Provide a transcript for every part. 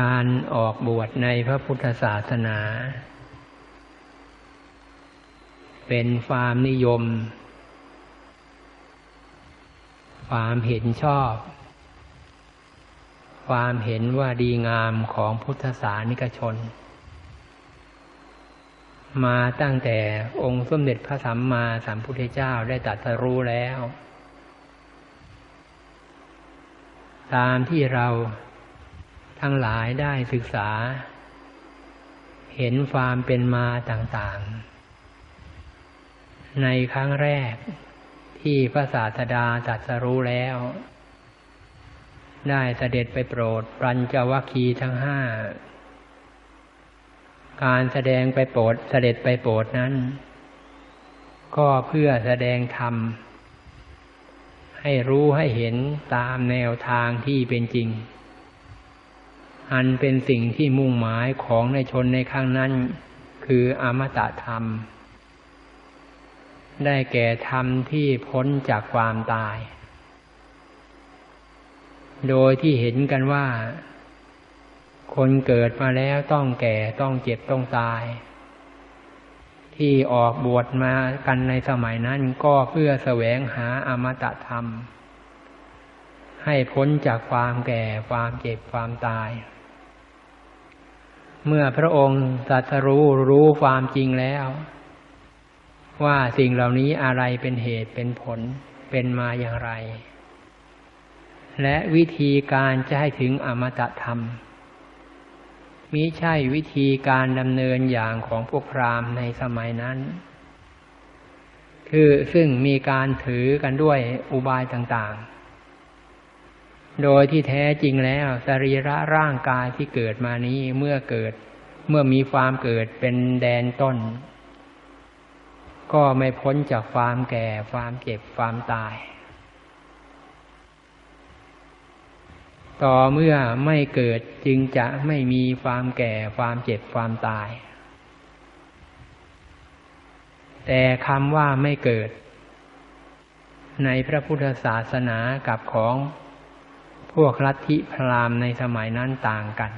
การออกบวชในพระพุทธศาสนา เป็นความนิยม ความเห็นชอบ ความเห็นว่าดีงามของพุทธศาสนิกชน มาตั้งแต่องค์สมเด็จพระสัมมาสัมพุทธเจ้าได้ตรัสรู้แล้ว ตามที่เรา ทั้งหลายได้ศึกษา เห็นความเป็นมาต่างๆ ในครั้งแรกที่พระศาสดาตรัสรู้แล้ว ได้เสด็จไปโปรดปัญจวัคคีย์ทั้งห้า การแสดงไปโปรดเสด็จไปโปรดนั้น ก็เพื่อแสดงธรรมให้รู้ให้เห็นตามแนวทางที่เป็นจริง อันเป็นสิ่งที่มุ่งหมายของในชนในครั้งนั้น คืออมตะธรรม ได้แก่ธรรมที่พ้นจากความตาย โดยที่เห็นกันว่า คนเกิดมาแล้วต้องแก่ต้องเจ็บต้องตาย ที่ออกบวชมากันในสมัยนั้นก็เพื่อแสวงหาอมตะธรรมให้พ้นจากความแก่ความเจ็บความตาย เมื่อพระองค์ตรัสรู้รู้ความจริงแล้ว ว่าสิ่งเหล่านี้อะไรเป็นเหตุเป็นผลเป็นมาอย่างไร และวิธีการจะให้ถึงอมตะธรรมมิใช่วิธีการดำเนินอย่างของพวกพราหมณ์ในสมัยนั้น คือซึ่งมีการถือกันด้วยอุบายต่างๆ โดยที่แท้จริงแล้ว สรีระร่างกายที่เกิดมานี้เมื่อเกิด เมื่อมีความเกิดเป็นแดนต้น ก็ไม่พ้นจากความแก่ความเจ็บความตาย ต่อเมื่อไม่เกิดจึงจะไม่มีความแก่ความเจ็บความตาย แต่คำว่าไม่เกิด ในพระพุทธศาสนากับของ พวกลัทธิพราหมณ์ในสมัยนั้นต่างกัน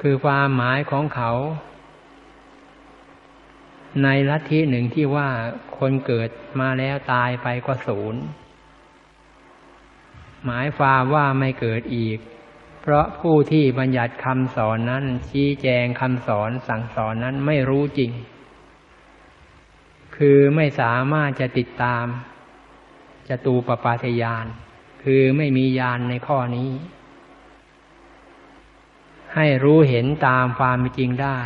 คือความหมายของเขา ในลัทธิหนึ่งที่ว่าคนเกิดมาแล้วตายไปก็ศูนย์ หมายความว่าไม่เกิดอีก เพราะผู้ที่บัญญัติคำสอนนั้น ชี้แจงคำสอนสั่งสอนนั้นไม่รู้จริง คือไม่สามารถจะติดตาม จตูปปาทยาน คือไม่มียานในข้อนี้ ให้รู้เห็นตามความจริงได้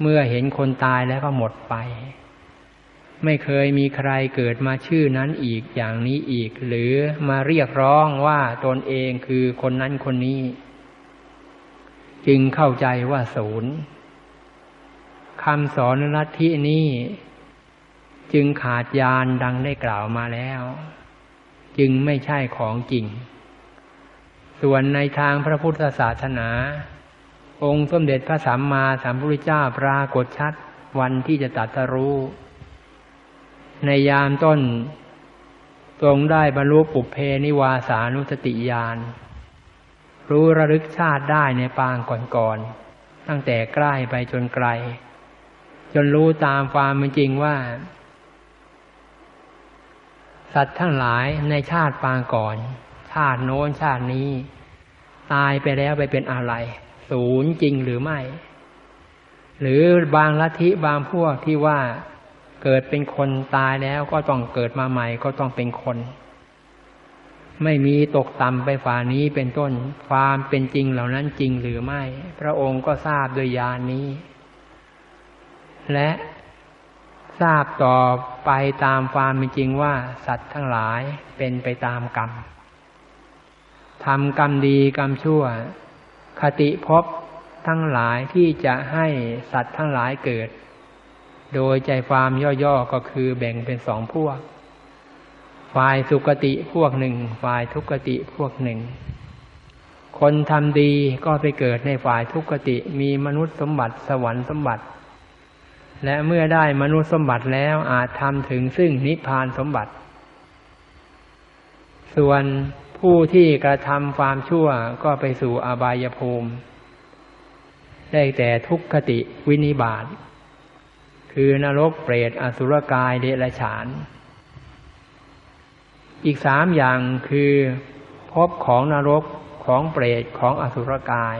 เมื่อเห็นคนตายแล้วก็หมดไป ไม่เคยมีใครเกิดมาชื่อนั้นอีกอย่างนี้อีก หรือมาเรียกร้องว่าตนเองคือคนนั้นคนนี้ จึงเข้าใจว่าศูนย์คำสอนลัทธินี้ จึงขาดยานดังได้กล่าวมาแล้ว จึงไม่ใช่ของจริง ส่วนในทางพระพุทธศาสนา องค์สมเด็จพระสัมมาสัมพุทธเจ้าปรากฏชัดวันที่จะตัดรู้ ในยามต้น ทรงได้บรรลุปุเพนิวาสานุสติญาณรู้ระลึกชาติได้ในปางก่อนๆตั้งแต่ใกล้ไปจนไกล จนรู้ตามความเป็นจริงว่า สัตว์ทั้งหลายในชาติปางก่อน ชาติโน้นชาตินี้ ตายไปแล้วไปเป็นอะไร ศูนย์จริงหรือไม่ หรือบางลัทธิบางพวกที่ว่าเกิดเป็นคนตายแล้วก็ต้องเกิดมาใหม่ก็ต้องเป็นคน ไม่มีตกต่ำไปฝ่านี้เป็นต้นความเป็นจริงเหล่านั้นจริงหรือไม่ พระองค์ก็ทราบโดยญาณนนี้ และ ทราบต่อไปตามความเป็นจริงว่า สัตว์ทั้งหลายเป็นไปตามกรรมทำกรรมดีกรรมชั่ว คติพบทั้งหลายที่จะให้สัตว์ทั้งหลายเกิด โดยใจความย่อๆก็คือแบ่งเป็นสองพวก ฝ่ายสุกติพวกหนึ่ง ฝ่ายทุกติพวกหนึ่ง คนทำดีก็ไปเกิดในฝ่ายทุกติมีมนุษย์สมบัติสวรรค์สมบัติ และเมื่อได้มนุษย์สมบัติแล้วอาจทำถึงซึ่งนิพพานสมบัติ ส่วนผู้ที่กระทำความชั่วก็ไปสู่อบายภูมิ ได้แต่ทุกขติวินิบาต คือนรกเปรตอสุรกายเดรัจฉาน อีกสามอย่างคือพบของนรกของเปรตของอสุรกาย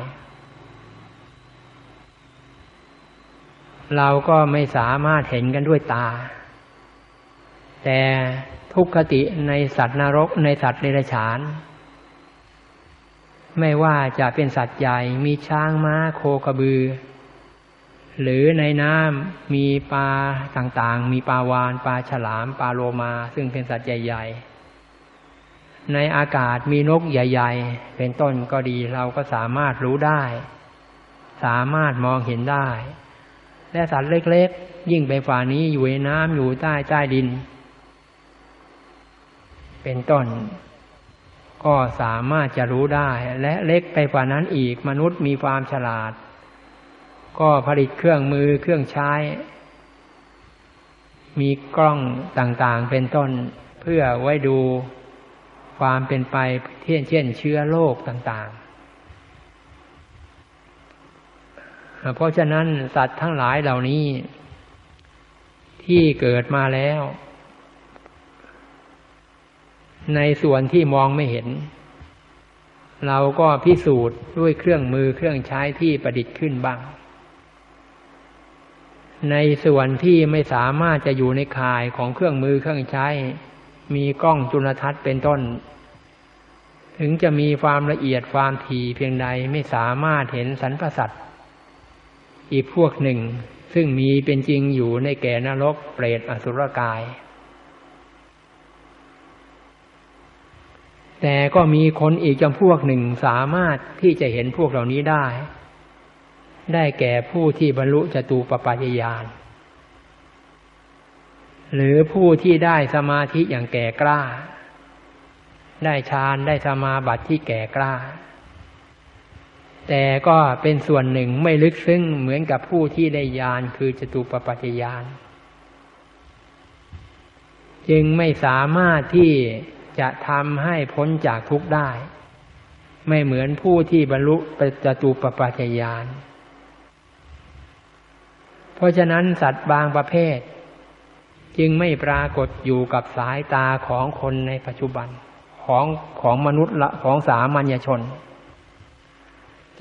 เราก็ไม่สามารถเห็นกันด้วยตา แต่ทุกขติในสัตว์นรกในสัตว์เดรัจฉาน ไม่ว่าจะเป็นสัตว์ใหญ่มีช้างม้าโคกระบือ หรือในน้ำมีปลาต่างๆ มีปลาวานปลาฉลามปลาโลมา ซึ่งเป็นสัตว์ใหญ่ ๆ ในอากาศมีนกใหญ่ ๆ เป็นต้นก็ดีเราก็สามารถรู้ได้ สามารถมองเห็นได้ และสัตว์เล็กๆ ยิ่งไปฝ่านี้อยู่ในน้ำอยู่ใต้ใต้ดิน เป็นต้น ก็สามารถจะรู้ได้ และเล็กไปกว่านั้นอีกมนุษย์มีความฉลาด ก็ผลิตเครื่องมือเครื่องใช้ มีกล้องต่างๆ เป็นต้นเพื่อไว้ดูความเป็นไปเช่นเช่นเชื้อโรคต่างๆ เพราะฉะนั้นสัตว์ทั้งหลายเหล่านี้ ที่เกิดมาแล้ว ในส่วนที่มองไม่เห็น เราก็พิสูจน์ด้วยเครื่องมือเครื่องใช้ที่ประดิษฐ์ขึ้นบ้าง ในส่วนที่ไม่สามารถจะอยู่ในข่ายของเครื่องมือเครื่องใช้ มีกล้องจุลทรรศน์เป็นต้นถึงจะมีความละเอียดความถี่เพียงใดไม่สามารถเห็นสรรพสัตว์ อีกพวกหนึ่ง ซึ่งมีเป็นจริงอยู่ในแก่นรกเปรตอสุรกาย แต่ก็มีคนอีกจำพวกหนึ่งสามารถที่จะเห็นพวกเหล่านี้ได้ ได้แก่ผู้ที่บรรลุจตูปปัจยานหรือผู้ที่ได้สมาธิอย่างแก่กล้า ได้ฌานได้สมาบัติที่แก่กล้า แต่ก็เป็นส่วนหนึ่งไม่ลึกซึ้งเหมือนกับผู้ที่ได้ญาณคือจตูปปัจยานจึงไม่สามารถที่จะทำให้พ้นจากทุกข์ได้ ไม่เหมือนผู้ที่บรรลุจตูปปัจยานเพราะฉะนั้นสัตว์บางประเภท จึงไม่ปรากฏอยู่กับสายตาของคนในปัจจุบันของของมนุษย์ละของสามัญชน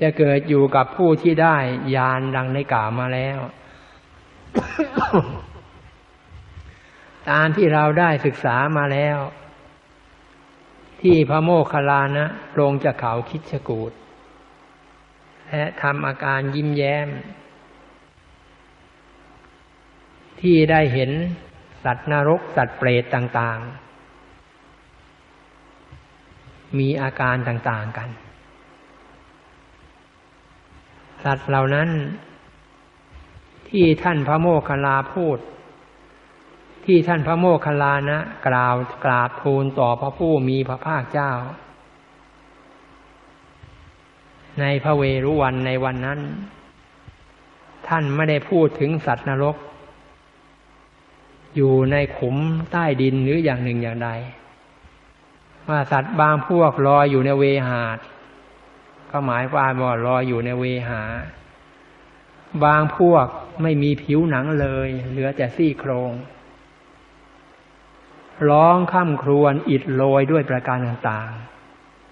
จะเกิดอยู่กับผู้ที่ได้ยานดังในกล่าวมาแล้ว ตามที่เราได้ศึกษามาแล้ว ที่พระโมคคัลลานะลงจากเขาคิดชกูดและทำอาการยิ้มแย้ม ที่ได้เห็นสัตว์นรก สัตว์เปรตต่าง ๆ มีอาการต่าง ๆ กัน สัตว์เหล่านั้น ที่ท่านพระโมคคัลลาพูด ที่ท่านพระโมคคัลลานะ กล่าวกราบทูลต่อพระผู้มีพระภาคเจ้า ในพระเวรุวันในวันนั้น ท่านไม่ได้พูดถึงสัตว์นรก อยู่ในขุมใต้ดินหรืออย่างหนึ่งอย่างใดว่าสัตว์บางพวกลอยอยู่ในเวหาด ก็หมายความว่าลอยอยู่ในเวหา บางพวกไม่มีผิวหนังเลย เหลือแต่ซี่โครง ร้องข้ามครวนอิดโรยด้วยประการต่าง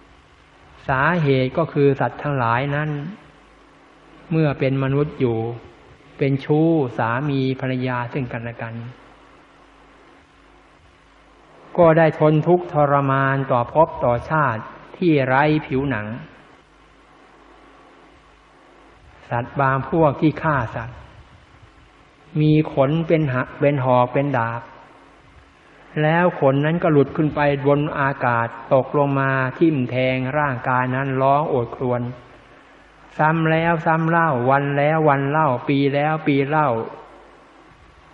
ๆ สาเหตุก็คือสัตว์ทั้งหลายนั้น เมื่อเป็นมนุษย์อยู่ เป็นชู้สามีภรรยาซึ่งกันและกันก็ได้ทนทุกข์ทรมานต่อภพต่อชาติที่ไร้ผิวหนัง สัตว์บางพวกที่ฆ่าสัตว์ มีขนเป็นหักเป็นหอกเป็นดาบ แล้วขนนั้นก็หลุดขึ้นไปบนอากาศตกลงมาทิ่มแทงร่างกายนั้นร้องโอดครวญซ้ำแล้วซ้ำเล่าวันแล้ววันเล่าปีแล้วปีเล่า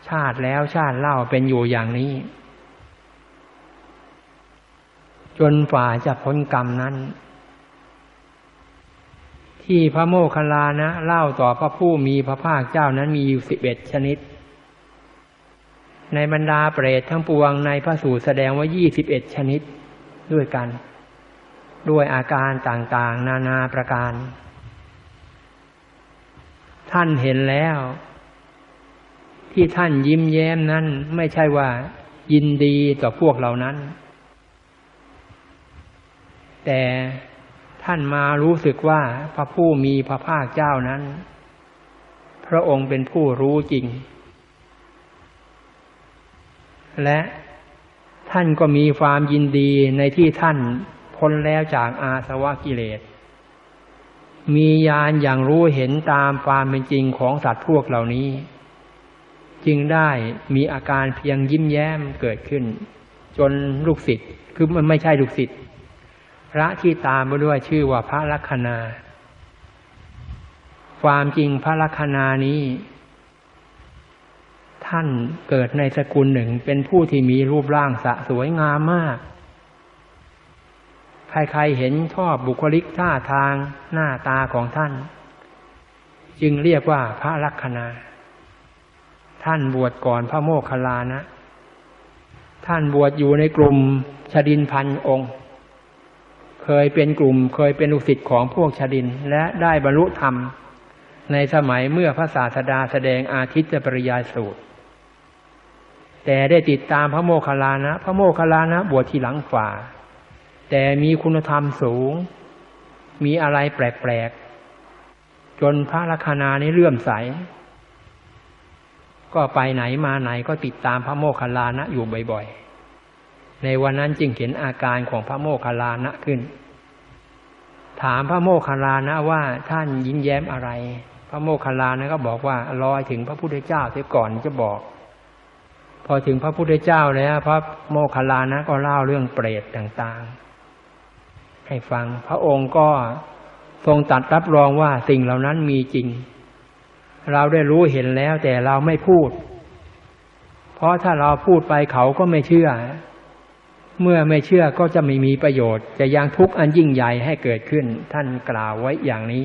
ชาติแล้วชาติเล่าเป็นอยู่อย่างนี้ จนฝ่าจะพ้นกรรมนั้น ที่พระโมคคัลลานะเล่าต่อพระผู้มีพระภาคเจ้านั้นมีอยู่สิบเอ็ดชนิด ในบรรดาเปรตทั้งปวงในพระสูตรแสดงว่ายี่สิบเอ็ดชนิดด้วยกัน ด้วยอาการต่างๆ นานาประการ ท่านเห็นแล้ว ที่ท่านยิ้มแย้มนั้นไม่ใช่ว่ายินดีต่อพวกเหล่านั้น แต่ ท่านมารู้สึกว่าพระผู้มีพระภาคเจ้านั้น พระองค์เป็นผู้รู้จริง และท่านก็มีความยินดีในที่ท่านพ้นแล้วจากอาสวะกิเลส มีญาณอย่างรู้เห็นตามความเป็นจริงของสัตว์พวกเหล่านี้ จึงได้มีอาการเพียงยิ้มแย้มเกิดขึ้น จนลูกศิษย์คือมันไม่ใช่ลูกศิษย์ พระที่ตามมาด้วยชื่อว่าพระลัคนา ความจริงพระลัคนานี้ ท่านเกิดในสกุลหนึ่งเป็นผู้ที่มีรูปร่างสะสวยงามมาก ใครๆเห็นชอบบุคลิกท่าทางหน้าตาของท่าน จึงเรียกว่าพระลัคนา ท่านบวชก่อนพระโมคคัลลานะ ท่านบวชอยู่ในกลุ่มชดินพันองค์ เคยเป็นกลุ่มเคยเป็นลูกศิษย์ของพวกชาดิน และได้บรรลุธรรม ในสมัยเมื่อพระศาสดาแสดงอาทิตย์ปริยายสูตร แต่ได้ติดตามพระโมคคัลลานะ พระโมคคัลลานะบวชทีหลังฝ่า แต่มีคุณธรรมสูง มีอะไรแปลกๆ จนพระลัคนานี้เลื่อมใส ก็ไปไหนมาไหนก็ติดตามพระโมคคัลลานะอยู่บ่อยๆ ในวันนั้นจึงเห็นอาการของพระโมคคัลลานะขึ้น ถามพระโมคคัลลานะว่าท่านยิ้มแย้มอะไร พระโมคคัลลานะก็บอกว่ารอยถึงพระพุทธเจ้าเสียก่อนจะบอก พอถึงพระพุทธเจ้าแล้วพระโมคคัลลานะก็เล่าเรื่องเปรตต่างๆ ให้ฟังพระองค์ก็ทรงตัดรับรองว่าสิ่งเหล่านั้นมีจริง เราได้รู้เห็นแล้วแต่เราไม่พูด เพราะถ้าเราพูดไปเขาก็ไม่เชื่อ เมื่อไม่เชื่อก็จะไม่มีประโยชน์ จะยังทุกข์อันยิ่งใหญ่ให้เกิดขึ้น ท่านกล่าวไว้อย่างนี้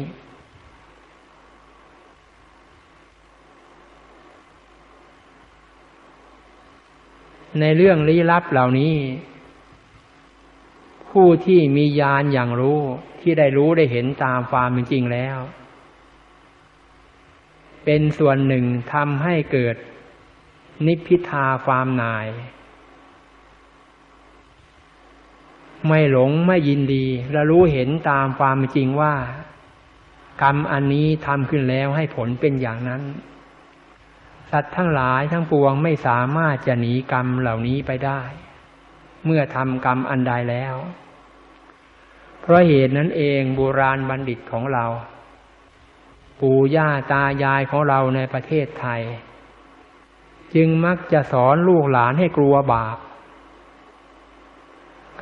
ในเรื่องลี้ลับเหล่านี้ ผู้ที่มีญาณอย่างรู้ที่ได้รู้ได้เห็นตามความเป็นจริงแล้ว เป็นส่วนหนึ่งทำให้เกิดนิพพิทาความนาย ไม่หลงไม่ยินดีและรู้เห็นตามความจริงว่า กรรมอันนี้ทำขึ้นแล้วให้ผลเป็นอย่างนั้น สัตว์ทั้งหลายทั้งปวงไม่สามารถจะหนีกรรมเหล่านี้ไปได้ เมื่อทำกรรมอันใดแล้ว เพราะเหตุนั้นเองโบราณบัณฑิตของเรา ปู่ย่าตายายของเราในประเทศไทย จึงมักจะสอนลูกหลานให้กลัวบาป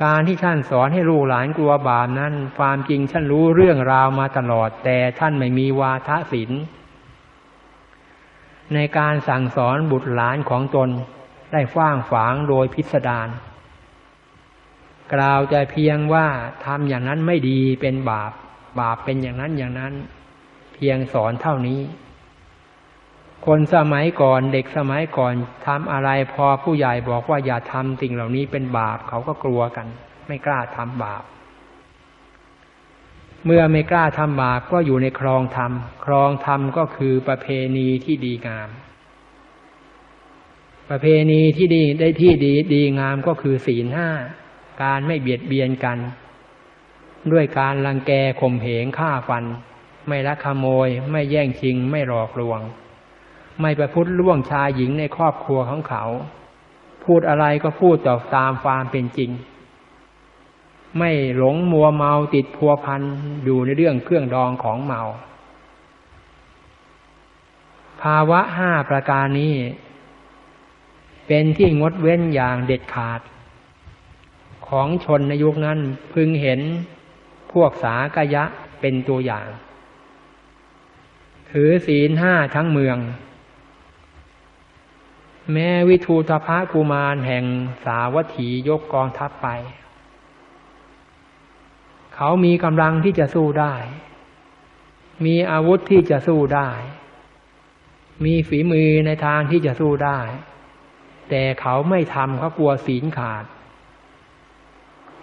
การที่ท่านสอนให้ลูกหลานกลัวบาปนั้น ความจริงท่านรู้เรื่องราวมาตลอด แต่ท่านไม่มีวาทศิลป์ในการสั่งสอนบุตรหลานของตนได้ฟ้างฝางโดยพิสดารกล่าวแต่เพียงว่าทำอย่างนั้นไม่ดีเป็นบาป บาปเป็นอย่างนั้นอย่างนั้น เพียงสอนเท่านี้ คนสมัยก่อนเด็กสมัยก่อนทำอะไรพอผู้ใหญ่บอกว่าอย่าทำสิ่งเหล่านี้เป็นบาปเขาก็กลัวกัน ไม่กล้าทำบาป เมื่อไม่กล้าทำบาปก็อยู่ในครองธรรมครองธรรมก็คือประเพณีที่ดีงาม ประเพณีที่ดีได้ที่ดีดีงามก็คือศีลห้าการไม่เบียดเบียนกัน ด้วยการลังแกข่มเหงฆ่าฟัน ไม่ลักขโมย ไม่แย่งชิง ไม่หลอกลวง ไม่ไปพูดล่วงชายหญิงในครอบครัวของเขา พูดอะไรก็พูดต่อตามความเป็นจริง ไม่หลงมัวเมาติดพัวพันอยู่ในเรื่องเครื่องดองของเมา ภาวะห้าประการนี้ เป็นที่งดเว้นอย่างเด็ดขาด ของชนในยุคนั้นพึงเห็นพวกสากยะเป็นตัวอย่าง ถือศีลห้าทั้งเมือง แม้วิทูตภะกุมารแห่งสาวัตถียกกองทัพไป เขามีกำลังที่จะสู้ได้ มีอาวุธที่จะสู้ได้ มีฝีมือในทางที่จะสู้ได้ แต่เขาไม่ทำเขากลัวศีลขาด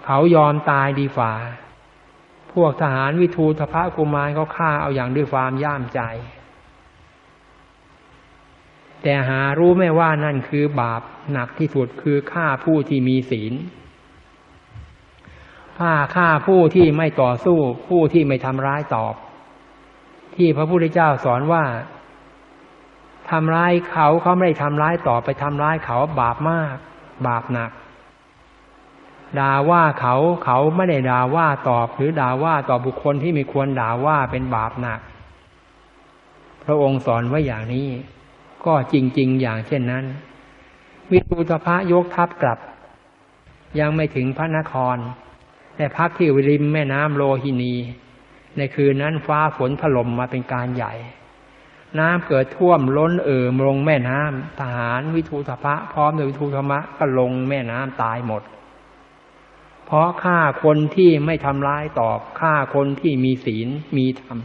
เขายอมตายดีฝ่า พวกทหารวิทูธพะกุมารเขาฆ่าเอาอย่างด้วยความย่ามใจ แต่หารู้ไม่ว่านั่นคือบาปหนักที่สุดคือฆ่าผู้ที่มีศีลฆ่าฆ่าผู้ที่ไม่ต่อสู้ผู้ที่ไม่ทำร้ายตอบ ที่พระพุทธเจ้าสอนว่าทำร้ายเขาเขาไม่ได้ทำร้ายต่อไปทำร้ายเขาบาปมาก บาปหนักด่าว่าเขาเขาไม่ได้ด่าว่าตอบ หรือด่าว่าต่อบุคคลที่ไม่ควรด่าว่าเป็นบาปหนัก พระองค์สอนไว้อย่างนี้ ก็จริง ๆ อย่างเช่นนั้น วิทูตพระยกทัพกลับ ยังไม่ถึงพระนครแต่พักที่ริมแม่น้ำโลหินี ในคืนนั้นฟ้าฝนถล่มมาเป็นการใหญ่ น้ำเกิดท่วมล้นเอ่อลงแม่น้ำทหารวิทูตพระพร้อมด้วยวิทูธรรมะก็ลงแม่น้ำตายหมด เพราะฆ่าคนที่ไม่ทำร้ายตอบฆ่าคนที่มีศีลมีธรรม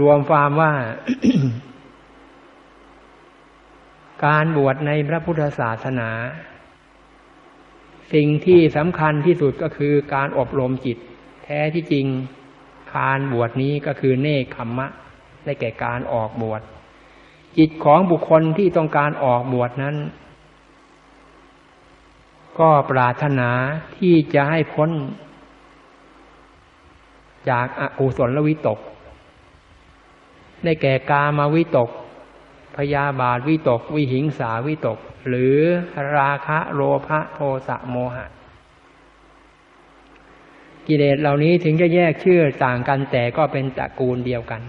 รวมความว่า การบวชในพระพุทธศาสนา สิ่งที่สำคัญที่สุดก็คือการอบรมจิต แท้ที่จริงการบวชนี้ก็คือเนคขมมะ ได้แก่การออกบวช จิตของบุคคลที่ต้องการออกบวชนั้น ก็ปรารถนาที่จะให้พ้น จากอกุศลวิตก ได้แก่กามาวิตก พยาบาทวิตก วิหิงสาวิตก หรือราคะโลภะโทสะโมหะ กิเลสเหล่านี้ถึงจะแยกชื่อต่างกันแต่ก็เป็นตระกูลเดียวกัน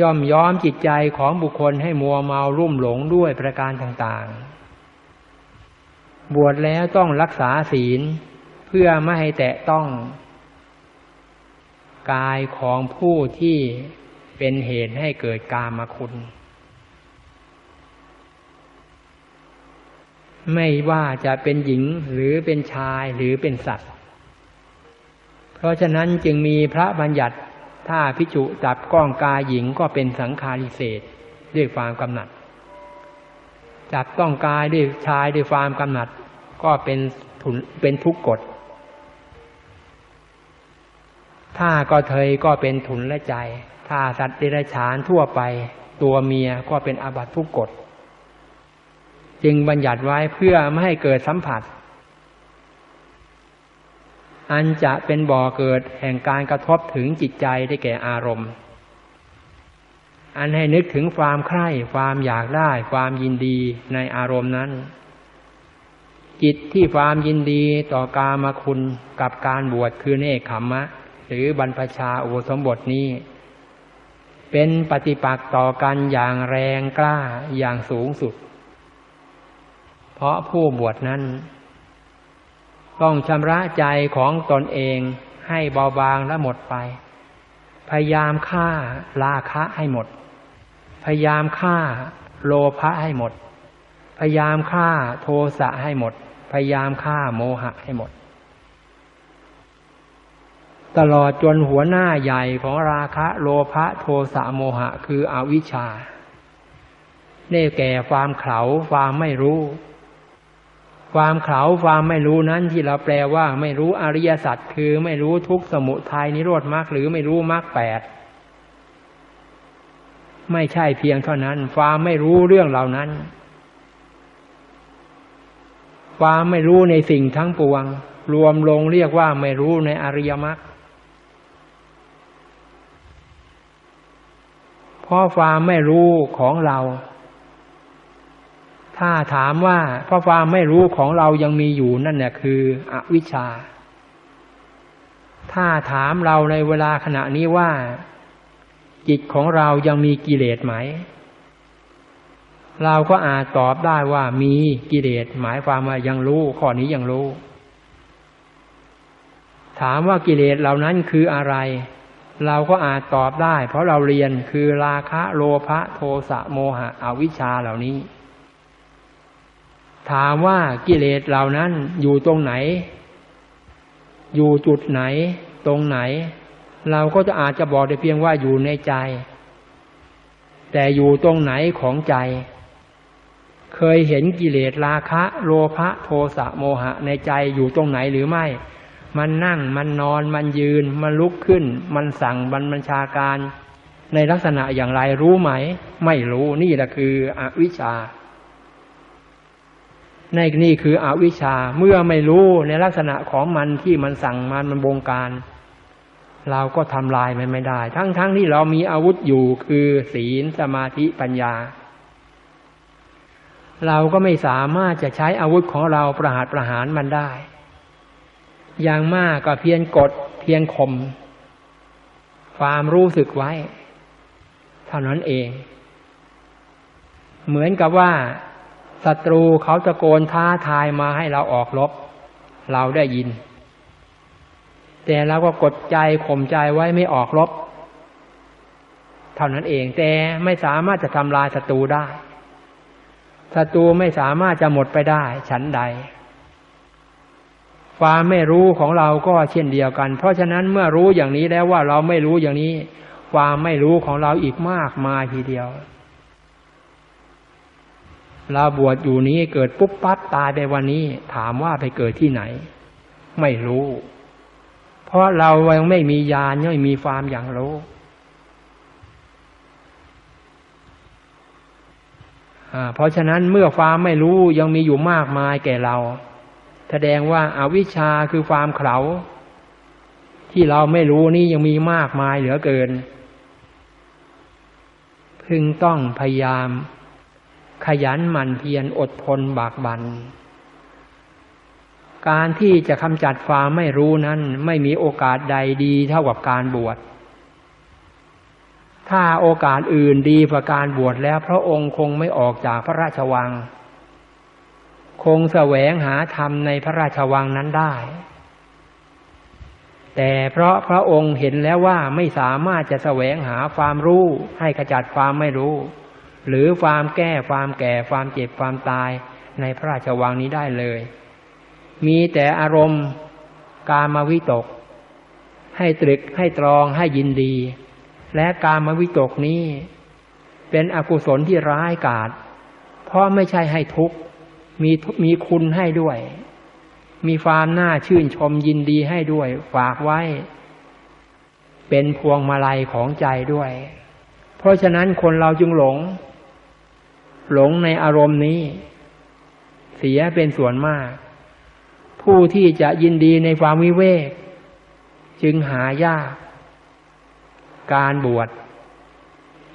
ย่อมย้อมจิตใจของบุคคลให้มัวเมารุ่มหลงด้วยประการต่างๆ บวชแล้วต้องรักษาศีลเพื่อไม่ให้แตะต้อง กายของผู้ที่เป็นเหตุให้เกิดกามคุณ ไม่ว่าจะเป็นหญิงหรือเป็นชายหรือเป็นสัตว์ เพราะฉะนั้นจึงมีพระบัญญัติถ้าพิจุจับก้องกายหญิงก็เป็นสังคาริเศษด้วยความกำหนัด จับต้องกายด้วยชายด้วยความกำหนัด ก็เป็นเป็นทุกกฎ ถ้าก็เทยก็เป็นทุนและใจ ถ้าสัตว์เดรัจฉานทั่วไป ตัวเมียก็เป็นอาบัติทุกกฎ จึงบัญญัติไว้เพื่อไม่ให้เกิดสัมผัส อันจะเป็นบ่อเกิดแห่งการกระทบถึงจิตใจได้แก่อารมณ์ อันให้นึกถึงความใคร่ความอยากได้ความยินดีในอารมณ์นั้นจิตที่ความยินดีต่อกามคุณกับการบวชคือเนคขมมะ หรือบรรพชาอุปสมบทนี้ เป็นปฏิปักษ์ต่อกันอย่างแรงกล้าอย่างสูงสุด เพราะผู้บวชนั้น ต้องชำระใจของตนเองให้เบาบางและหมดไป พยายามฆ่าราคะให้หมด พยายามฆ่าโลภะให้หมด พยายามฆ่าโทสะให้หมด พยายามฆ่าโมหะให้หมด ตลอดจนหัวหน้าใหญ่ของราคะโลภะโทสะโมหะ คืออวิชชาได้แก่ความเขาความไม่รู้ ความเขาความไม่รู้นั้นที่เราแปลว่าไม่รู้อริยสัจคือไม่รู้ทุกสมุทัยนิโรธมรรคหรือไม่รู้มรรคแปดไม่ใช่เพียงเท่านั้น ความไม่รู้เรื่องเหล่านั้น ความไม่รู้ในสิ่งทั้งปวง รวมลงเรียกว่าไม่รู้ในอริยมรรค เพราะความไม่รู้ของเรา ถ้าถามว่า เพราะความไม่รู้ของเรายังมีอยู่นั่นเนี่ยคืออวิชชา ถ้าถามเราในเวลาขณะนี้ว่า จิตของเรายังมีกิเลสไหม เราก็อาจตอบได้ว่ามีกิเลสหมายความว่ายังรู้ข้อนี้ยังรู้ ถามว่ากิเลสเหล่านั้นคืออะไร เราก็อาจตอบได้ เพราะเราเรียนคือราคะโลภะโทสะโมหะอวิชชาเหล่านี้ ถามว่ากิเลสเหล่านั้นอยู่ตรงไหน อยู่จุดไหน ตรงไหน เราก็จะอาจจะบอกได้เพียงว่าอยู่ในใจ แต่อยู่ตรงไหนของใจ เคยเห็นกิเลสราคะ โลภะโทสะโมหะในใจอยู่ตรงไหนหรือไม่ มันนั่งมันนอนมันยืน มันลุกขึ้น มันสั่งบัญชาการ ในลักษณะอย่างไรรู้ไหม ไม่รู้นี่แหละคืออวิชชาในนี่คืออวิชชาเมื่อไม่รู้ในลักษณะของมันที่มันสั่งมันมันบงการ เราก็ทำลายมันไม่ได้ ทั้งๆทที่เรามีอาวุธอยู่คือศีลสมาธิปัญญา เราก็ไม่สามารถจะใช้อาวุธของเราประหารประหารมันได้ อย่างมากก็เพียงกดเพียงข่มความรู้สึกไว้ เท่านั้นเอง เหมือนกับว่าศัตรูเขาตะโกนท้าทายมาให้เราออกรบ เราได้ยิน แต่เราก็กดใจข่มใจไว้ไม่ออกรบ เท่านั้นเอง แต่ไม่สามารถจะทำลายศัตรูได้ศัตรูไม่สามารถจะหมดไปได้ ฉันใด ความไม่รู้ของเราก็เช่นเดียวกัน เพราะฉะนั้นเมื่อรู้อย่างนี้แล้วว่าเราไม่รู้อย่างนี้ ความไม่รู้ของเราอีกมากมายทีเดียว เราบวชอยู่นี้เกิดปุ๊บปั๊บตายไปวันนี้ ถามว่าไปเกิดที่ไหน ไม่รู้ เพราะเรายังไม่มีญาณยังไม่มีความอย่างรู้เพราะฉะนั้นเมื่อความไม่รู้ยังมีอยู่มากมายแก่เรา แสดงว่าอาวิชชาคือความเข่าที่เราไม่รู้นี่ยังมีมากมายเหลือเกิน พึงต้องพยายาม ขยันหมั่นเพียรอดทนบากบัน การที่จะกำจัดความไม่รู้นั้น ไม่มีโอกาสใดดีเท่ากับการบวชถ้าโอกาสอื่นดีกว่าการบวชแล้ว พระองค์คงไม่ออกจากพระราชวัง คงแสวงหาธรรมในพระราชวังนั้นได้ แต่เพราะพระองค์เห็นแล้วว่าไม่สามารถจะแสวงหาความรู้ให้ขจัดความไม่รู้ หรือความแก้ความแก่ความเจ็บความตายในพระราชวังนี้ได้เลย มีแต่อารมณ์กามวิตก ให้ตรึกให้ตรองให้ยินดี และการมวิตกนี้ เป็นอกุศลที่ร้ายกาจเพราะไม่ใช่ให้ทุกข์ มีมีคุณให้ด้วย มีความน่าชื่นชมยินดีให้ด้วย ฝากไว้ เป็นพวงมาลัยของใจด้วย เพราะฉะนั้นคนเราจึงหลง หลงในอารมณ์นี้ เสียเป็นส่วนมาก ผู้ที่จะยินดีในความวิเวก จึงหายาก การบวช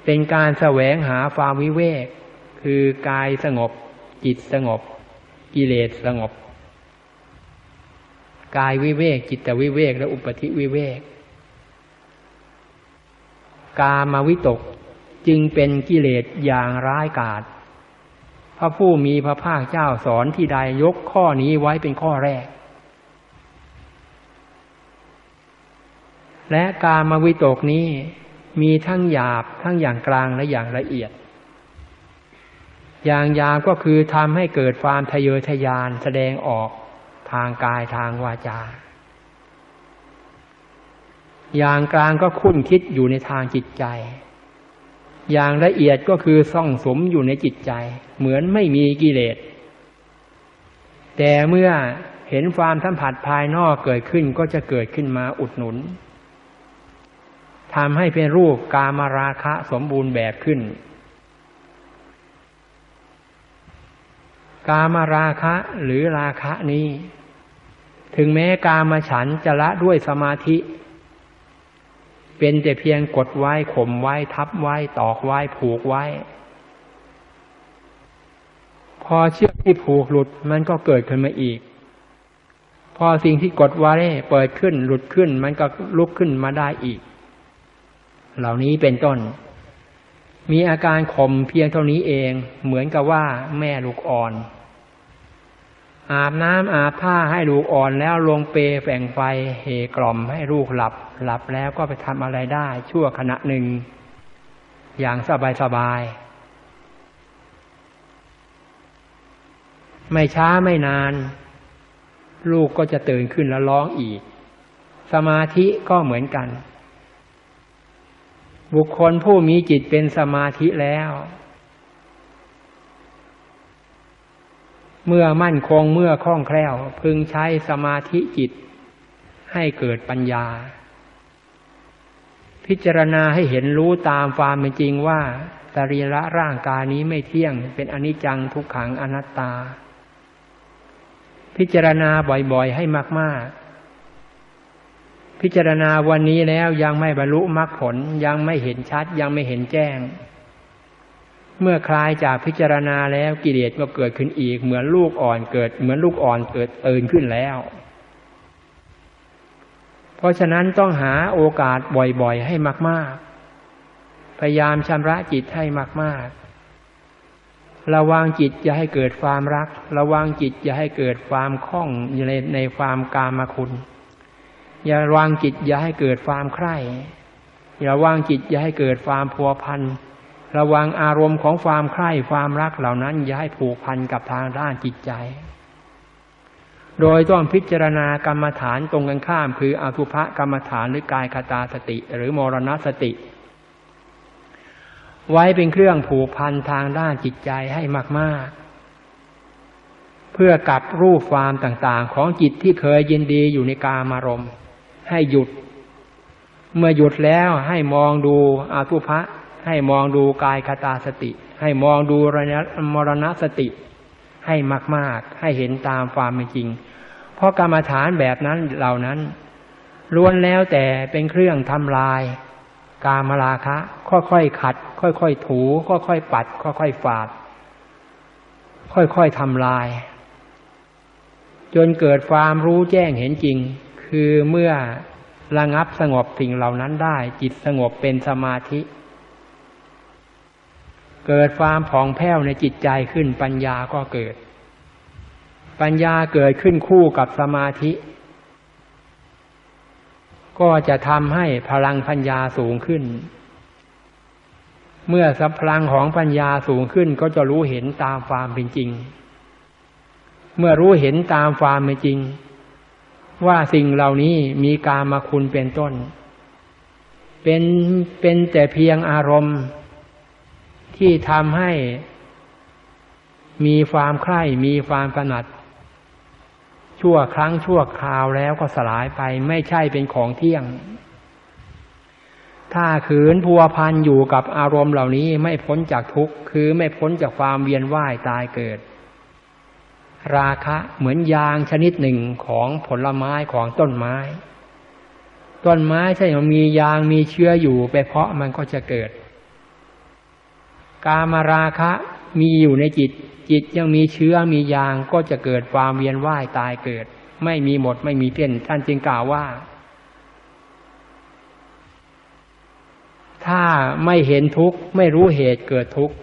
เป็นการแสวงหาความวิเวก คือกายสงบ จิตสงบ กิเลสสงบ กายวิเวก จิตวิเวก และอุปธิวิเวก กามาวิตกจึงเป็นกิเลสอย่างร้ายกาจพระผู้มีพระภาคเจ้าสอนที่ใดยกข้อนี้ไว้เป็นข้อแรก และการมาวิตกนี้มีทั้งหยาบทั้งอย่างกลางและอย่างละเอียด อย่างยาบก็คือทำให้เกิดความทะเยอทะยานแสดงออกทางกายทางวาจา อย่างกลางก็คุ้นคิดอยู่ในทางจิตใจ อย่างละเอียดก็คือซ่องสมอยู่ในจิตใจ เหมือนไม่มีกิเลส แต่เมื่อเห็นความสัมผัสภายนอกเกิดขึ้นก็จะเกิดขึ้นมาอุดหนุนทำให้เป็นรูปกามราคะสมบูรณ์แบบขึ้น กามราคะหรือราคะนี้ ถึงแม้กามฉันจะละด้วยสมาธิ เป็นแต่เพียงกดไว้ข่มไว้ทับไว้ตอกไว้ผูกไว้ พอเชือกที่ผูกหลุดมันก็เกิดขึ้นมาอีก พอสิ่งที่กดไว้เปิดขึ้นหลุดขึ้น มันก็ลุกขึ้นมาได้อีก เหล่านี้เป็นต้นมีอาการข่มเพียงเท่านี้เอง เหมือนกับว่าแม่ลูกอ่อน อาบน้ำอาบผ้าให้ลูกอ่อนแล้วลงเปแฝงไฟเหกล่อมให้ลูกหลับ หลับแล้วก็ไปทำอะไรได้ ชั่วขณะหนึ่ง อย่างสบายสบายไม่ช้าไม่นาน ลูกก็จะตื่นขึ้นแล้วร้องอีก สมาธิก็เหมือนกัน บุคคลผู้มีจิตเป็นสมาธิแล้ว เมื่อมั่นคงเมื่อคล่องแคล่ว พึงใช้สมาธิจิต ให้เกิดปัญญา พิจารณาให้เห็นรู้ตามความเป็นจริงว่าสรีระร่างกายนี้ไม่เที่ยง เป็นอนิจจังทุกขังอนัตตา พิจารณาบ่อยๆให้มาก ๆพิจารณาวันนี้แล้วยังไม่บรรลุมรรคผลยังไม่เห็นชัดยังไม่เห็นแจ้ง เมื่อคลายจากพิจารณาแล้วกิเลสก็เกิดขึ้นอีก เหมือนลูกอ่อนเกิด เหมือนลูกอ่อนเกิดตื่นขึ้นแล้ว เพราะฉะนั้นต้องหาโอกาสบ่อยๆ ให้มาก ๆ พยายามชำระจิตให้มาก ๆ ระวังจิตอย่าให้เกิดความรัก ระวังจิตอย่าให้เกิดความคล่องในในความกามคุณ อย่าระวังจิตอย่าให้เกิดความใคร่อย่าระวังจิตอย่าให้เกิดความพัวพัน ระวังอารมณ์ของความใคร่ความรักเหล่านั้นอย่าให้ผูกพันกับทางด้านจิตใจ โดยต้องพิจารณากรรมฐานตรงกันข้าม คืออสุภกรรมฐานหรือกายคตาสติ หรือมรณสติ ไว้เป็นเครื่องผูกพันทางด้านจิตใจให้มาก ๆ เพื่อกับรูปความต่างๆ ของจิตที่เคยยินดีอยู่ในกามารมณ์ ให้หยุด เมื่อหยุดแล้วให้มองดูอาทุพะ ให้มองดูกายคตาสติ ให้มองดูมรณสติ ให้มากๆ ให้เห็นตามความเป็นจริง เพราะกรรมฐานแบบนั้นเหล่านั้นล้วนแล้วแต่เป็นเครื่องทำลาย กามราคะ ค่อยๆขัด ค่อยๆถู ค่อยๆปัด ค่อยๆฝาด ค่อยๆทำลาย จนเกิดความรู้แจ้งเห็นจริง คือเมื่อระงับสงบสิ่งเหล่านั้นได้ จิตสงบเป็นสมาธิ เกิดความผ่องแผ้วในจิตใจขึ้นปัญญาก็เกิด ปัญญาเกิดขึ้นคู่กับสมาธิ ก็จะทำให้พลังปัญญาสูงขึ้น เมื่อสัพลังของปัญญาสูงขึ้นก็จะรู้เห็นตามความเป็นจริง เมื่อรู้เห็นตามความเป็นจริง ว่าสิ่งเหล่านี้มีการมาคุณเป็นต้น เป็นเป็นแต่เพียงอารมณ์ ที่ทำให้มีความใคร่มีความถนัด ชั่วครั้งชั่วคราวแล้วก็สลายไปไม่ใช่เป็นของเที่ยง ถ้าขืนพัวพันอยู่กับอารมณ์เหล่านี้ไม่พ้นจากทุกข์คือไม่พ้นจากความเวียนว่ายตายเกิด ราคะเหมือนยางชนิดหนึ่งของผลไม้ของต้นไม้ ต้นไม้ใช่ไหมมียางมีเชื้ออยู่ไปเพาะมันก็จะเกิด กามราคะมีอยู่ในจิต จิตยังมีเชื้อมียางก็จะเกิดความเวียนว่ายตายเกิด ไม่มีหมดไม่มีเพี้ยนท่านจึงกล่าวว่า ถ้าไม่เห็นทุกข์ไม่รู้เหตุเกิดทุกข์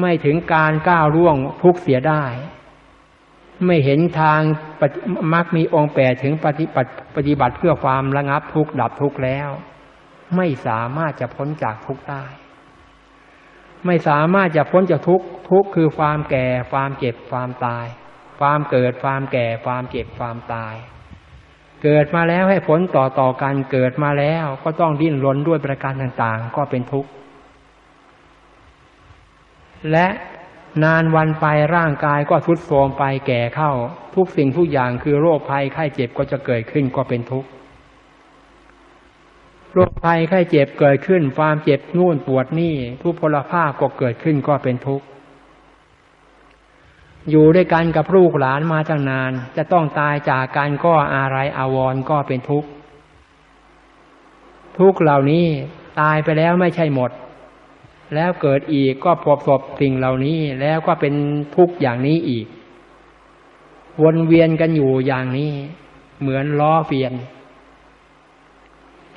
ไม่ถึงการก้าวล่วงทุกข์เสียได้ ไม่เห็นทางมักมีองค์แปดถึงปฏิบัติปฏิบัติเพื่อความระงับทุกข์ดับทุกข์แล้ว ไม่สามารถจะพ้นจากทุกข์ได้ ไม่สามารถจะพ้นจากทุกข์ทุกข์คือความแก่ ความเจ็บความตาย ความเกิดความแก่ ความเจ็บความตาย เกิดมาแล้วให้ผลต่อต่อกันเกิดมาแล้วก็ต้องดิ้นรนด้วยประการต่างๆ ก็เป็นทุกข์และนานวันไปร่างกายก็ทุดโทรมไปแก่เข้า ทุกสิ่งทุกอย่างคือโรคภัยไข้เจ็บก็จะเกิดขึ้นก็เป็นทุกข์ โรคภัยไข้เจ็บเกิดขึ้น ความเจ็บนู่นปวดนี่ทุพพลภาพก็เกิดขึ้นก็เป็นทุกข์ อยู่ด้วยกันกับลูกหลานมาตั้งนาน จะต้องตายจากกันก็อะไรอาวรก็เป็นทุกข์ ทุกข์เหล่านี้ตายไปแล้วไม่ใช่หมด แล้วเกิดอีกก็พบศพสิ่งเหล่านี้แล้วก็เป็นทุกข์อย่างนี้อีก วนเวียนกันอยู่อย่างนี้ เหมือนล้อเวียน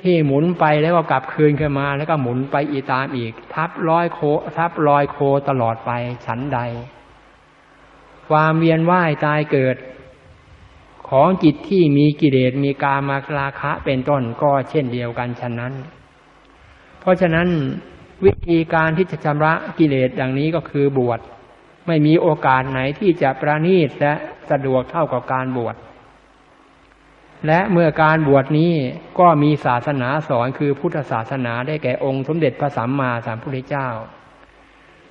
ที่หมุนไปแล้วก็กลับคืนขึ้นมา แล้วก็หมุนไปอีตามอีก ทับร้อยโค ทับลอยโคตลอดไปฉันใด ความเวียนว่ายตายเกิด ของจิตที่มีกิเลสมีกามาราคะเป็นต้นก็เช่นเดียวกันฉะนั้น เพราะฉะนั้นวิธีการที่จะชำระกิเลสดังนี้ก็คือบวชไม่มีโอกาสไหนที่จะประณีตและสะดวกเท่ากับการบวช และเมื่อการบวชนี้ก็มีศาสนาสอนคือพุทธศาสนาได้แก่องค์สมเด็จพระสัมมาสัมพุทธเจ้า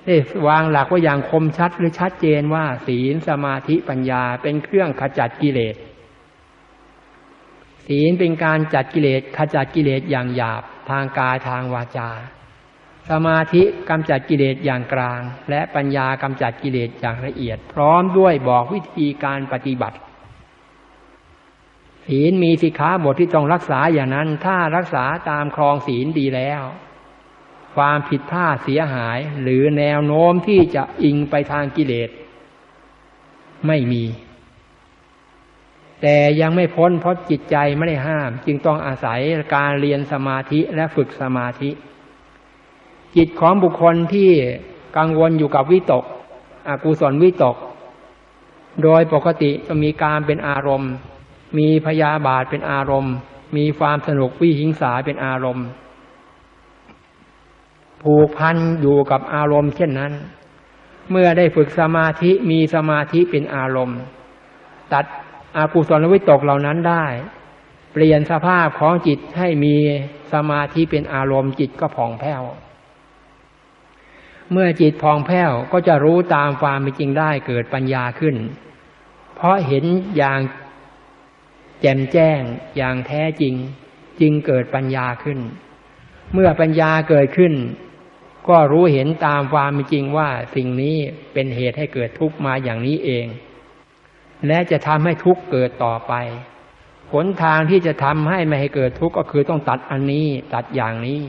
ได้วางหลักไว่าอย่างคมชัดหรือชัดเจนว่าศีลสมาธิปัญญาเป็นเครื่องขจัดกิเลส ศีลเป็นการจัดกิเลสขจัดกิเลสอย่างหยาบทางกายทางวาจา สมาธิกำจัดกิเลสอย่างกลาง และปัญญากำจัดกิเลสอย่างละเอียด พร้อมด้วยบอกวิธีการปฏิบัติ ศีลมีสิกขาบทที่ต้องรักษาอย่างนั้น ถ้ารักษาตามครองศีลดีแล้ว ความผิดพลาดเสียหาย หรือแนวโน้มที่จะอิงไปทางกิเลส ไม่มี แต่ยังไม่พ้นเพราะจิตใจไม่ได้ห้าม จึงต้องอาศัยการเรียนสมาธิและฝึกสมาธิ จิตของบุคคลที่กังวลอยู่กับวิตกอกุศลวิตก โดยปกติจะมีการเป็นอารมณ์ มีพยาบาทเป็นอารมณ์ มีความสนุกวิหิงสาเป็นอารมณ์ ผูกพันอยู่กับอารมณ์เช่นนั้น เมื่อได้ฝึกสมาธิมีสมาธิเป็นอารมณ์ ตัดอากุศลวิตกเหล่านั้นได้ เปลี่ยนสภาพของจิตให้มีสมาธิเป็นอารมณ์จิตก็ผ่องแผ้วเมื่อจิตผ่องแผ้วก็จะรู้ตามความเป็นจริงได้เกิดปัญญาขึ้น เพราะเห็นอย่าง แจ่มแจ้งอย่างแท้จริง จึงเกิดปัญญาขึ้น เมื่อปัญญาเกิดขึ้น ก็รู้เห็นตามความจริงว่าสิ่งนี้เป็นเหตุให้เกิดทุกข์มาอย่างนี้เอง และจะทำให้ทุกข์เกิดต่อไปหนทางที่จะทำให้ไม่ให้เกิดทุกข์ก็คือต้องตัดอันนี้ตัดอย่างนี้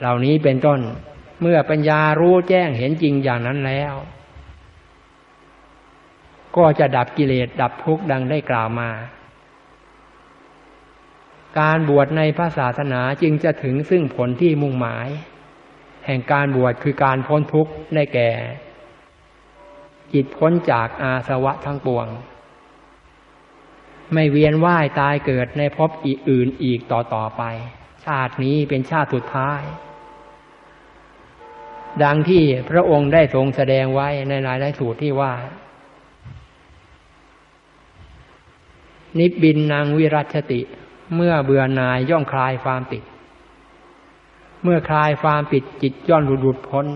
เหล่านี้เป็นต้น เมื่อปัญญารู้แจ้งเห็นจริงอย่างนั้นแล้ว ก็จะดับกิเลสดับทุกข์ดังได้กล่าวมา การบวชในพระศาสนาจึงจะถึงซึ่งผลที่มุ่งหมาย แห่งการบวชคือการพ้นทุกข์ได้แก่ จิตพ้นจากอาสวะทั้งปวง ไม่เวียนว่ายตายเกิดในภพอีกอื่นอีกต่อต่อไป ชาตินี้เป็นชาติสุดท้ายดังที่พระองค์ได้ทรงแสดงไว้ในหลายหลายสูตรที่ว่า นิบินนางวิรัชติ เมื่อเบื่อนายย่อมคลายความติด เมื่อคลายความปิดจิตย่อนหลุดหลุดพ้น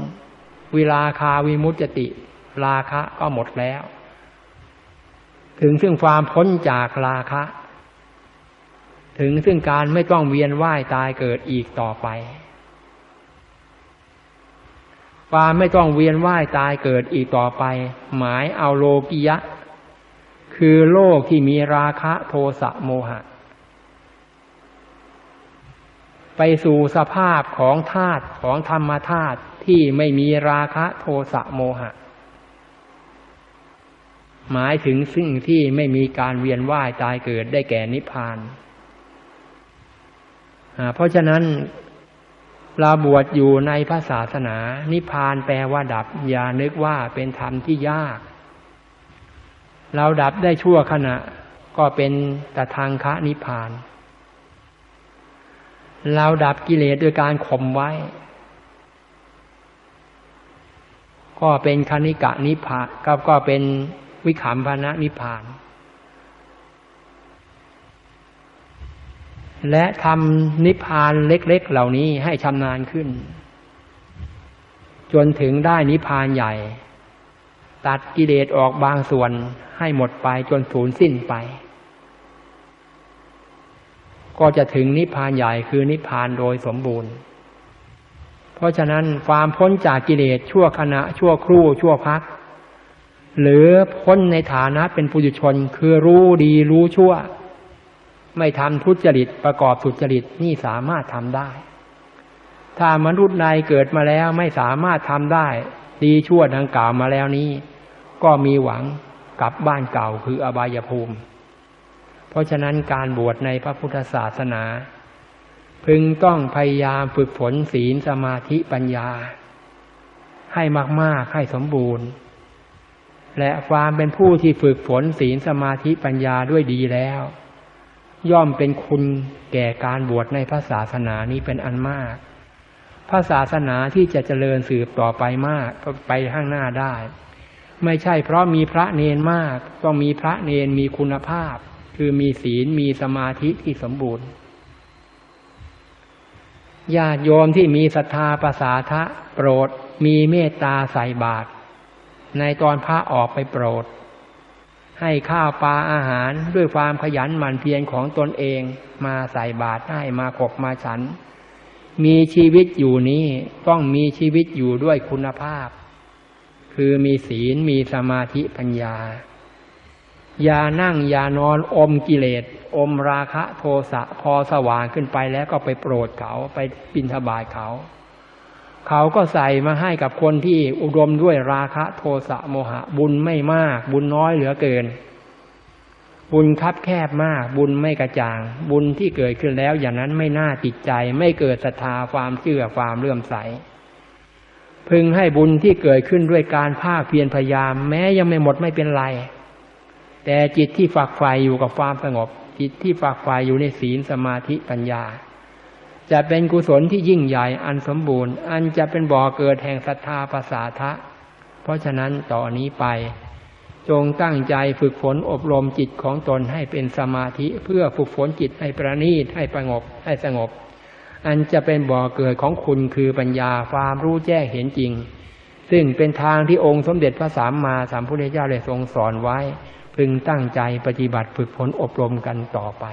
เวลาคาวิมุตติ ราคะก็หมดแล้ว ถึงซึ่งความพ้นจากราคะ ถึงซึ่งการไม่ต้องเวียนว่ายตายเกิดอีกต่อไปความไม่ต้องเวียนว่ายตายเกิดอีกต่อไป หมายเอาโลกิยะ คือโลกที่มีราคะโทสะโมหะ ไปสู่สภาพของธาตุของธรรมธาตุที่ไม่มีราคะโทสะโมหะ หมายถึงสิ่งที่ไม่มีการเวียนว่ายตายเกิดได้แก่นิพพานเพราะฉะนั้นเราบวชอยู่ในพระศาสนา นิพพานแปลว่าดับ อย่านึกว่าเป็นธรรมที่ยาก เราดับได้ชั่วขณะ ก็เป็นแต่ทางคะนิพพาน เราดับกิเลสโดยการข่มไว้ ก็เป็นคณิกะนิพพานก็ก็เป็นวิขำพนะนิพพาน และทำนิพพานเล็ก ๆ เหล่านี้ให้ชำนาญขึ้น จนถึงได้นิพพานใหญ่ ตัดกิเลสออกบางส่วน ให้หมดไปจนสูญสิ้นไป ก็จะถึงนิพพานใหญ่คือนิพพานโดยสมบูรณ์ เพราะฉะนั้นความพ้นจากกิเลสชั่วขณะชั่วครู่ชั่วพัก หรือพ้นในฐานะเป็นปุถุชนคือรู้ดีรู้ชั่ว ไม่ทำทุจริตประกอบสุจริตนี่สามารถทำได้ ถ้ามนุษย์ใดเกิดมาแล้วไม่สามารถทำได้ ดีชั่วดังกล่าวมาแล้วนี้ ก็มีหวัง กลับบ้านเก่าคืออบายภูมิ เพราะฉะนั้นการบวชในพระพุทธศาสนา พึงต้องพยายามฝึกฝนศีลสมาธิปัญญา ให้มาก ๆ ให้สมบูรณ์ และความเป็นผู้ที่ฝึกฝนศีลสมาธิปัญญาด้วยดีแล้ว ย่อมเป็นคุณแก่การบวชในพระศาสนานี้เป็นอันมากพระศาสนาที่จะเจริญสืบต่อไปมากไปข้างหน้าได้ ไม่ใช่เพราะมีพระเนนมาก ต้องมีพระเนนมีคุณภาพ คือมีศีลมีสมาธิที่สมบูรณ์ญาติโยมที่มีศรัทธาภาษาทะโปรด มีเมตตาใส่บาตรในตอนพระออกไปโปรด ให้ข้าวปลาอาหารด้วยความขยันหมั่นเพียรของตนเองมาใส่บาตรให้มาขบมาฉัน มีชีวิตอยู่นี้ต้องมีชีวิตอยู่ด้วยคุณภาพ คือมีศีลมีสมาธิปัญญา อย่านั่งอย่านอนอมกิเลส อมราคะโทสะพอสว่างขึ้นไปแล้วก็ไปโปรดเขาไปบินทบาทเขา เขาก็ใส่มาให้กับคนที่อุดมด้วยราคะโทสะโมหะ บุญไม่มาก บุญน้อยเหลือเกิน บุญคับแคบมาก บุญไม่กระจ่าง บุญที่เกิดขึ้นแล้วอย่างนั้นไม่น่าติดใจ ไม่เกิดศรัทธาความเชื่อความเลื่อมใส พึงให้บุญที่เกิดขึ้นด้วยการภาคเพียรพยายาม แม้ยังไม่หมดไม่เป็นไร แต่จิตที่ฝักใฝ่อยู่กับความสงบ จิตที่ฝักใฝ่อยู่ในศีลสมาธิปัญญา จะเป็นกุศลที่ยิ่งใหญ่อันสมบูรณ์ อันจะเป็นบ่อเกิดแห่งศรัทธาภาษาทะ เพราะฉะนั้นต่อนนี้ไป จงตั้งใจฝึกฝนอบรมจิตของตนให้เป็นสมาธิเพื่อฝึกฝนจิตให้ประณีตให้ประงบให้สงบ อันจะเป็นบ่อเกิดของคุณคือปัญญาความรู้แจ้งเห็นจริง ซึ่งเป็นทางที่องค์สมเด็จพระสัมมาสัมพุทธเจ้าได้ทรงสอนไว้ พึงตั้งใจปฏิบัติฝึกฝนอบรมกันต่อไป